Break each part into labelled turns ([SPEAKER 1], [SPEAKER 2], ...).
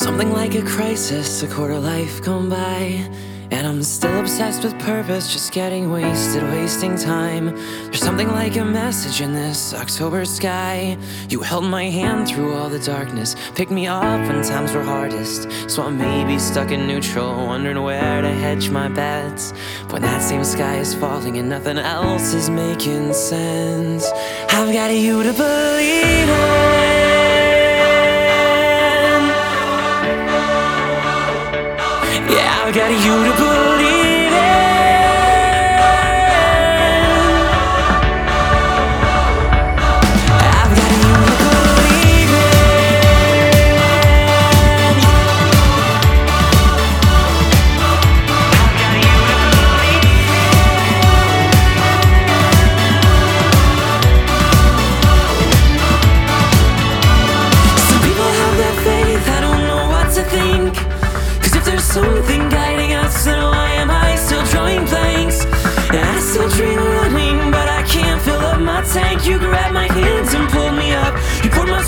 [SPEAKER 1] Something like a crisis, a quarter life gone by. And I'm still obsessed with purpose, just getting wasted, wasting time. There's something like a message in this October sky. You held my hand through all the darkness, picked me up when times were hardest. So I may be stuck in neutral, wondering where to hedge my bets. When that same sky is falling and nothing else is making sense, I've got you to believe Yeah, I've got you to believe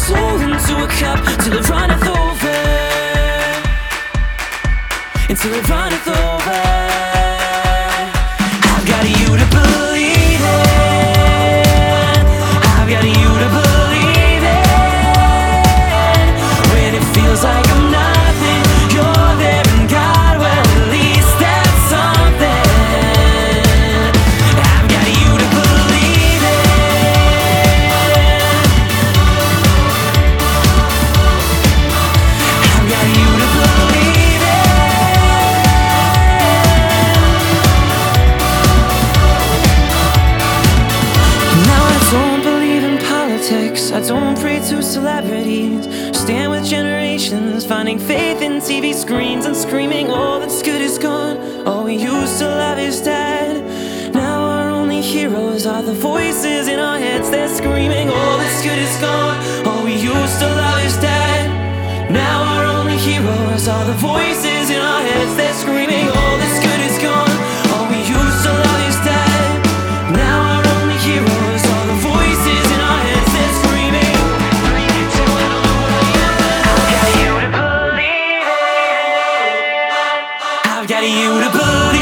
[SPEAKER 1] soul into a cup till it runneth over. Until it runneth over. Don't pray to celebrities. Stand with generations, finding faith in TV screens and screaming, All that's good is gone. All we used to love is dead. Now our only heroes are the voices in our heads. They're screaming, All that's good is gone. All we used to love is dead. Now our only heroes are the voices in our heads. They're screaming, you to believe.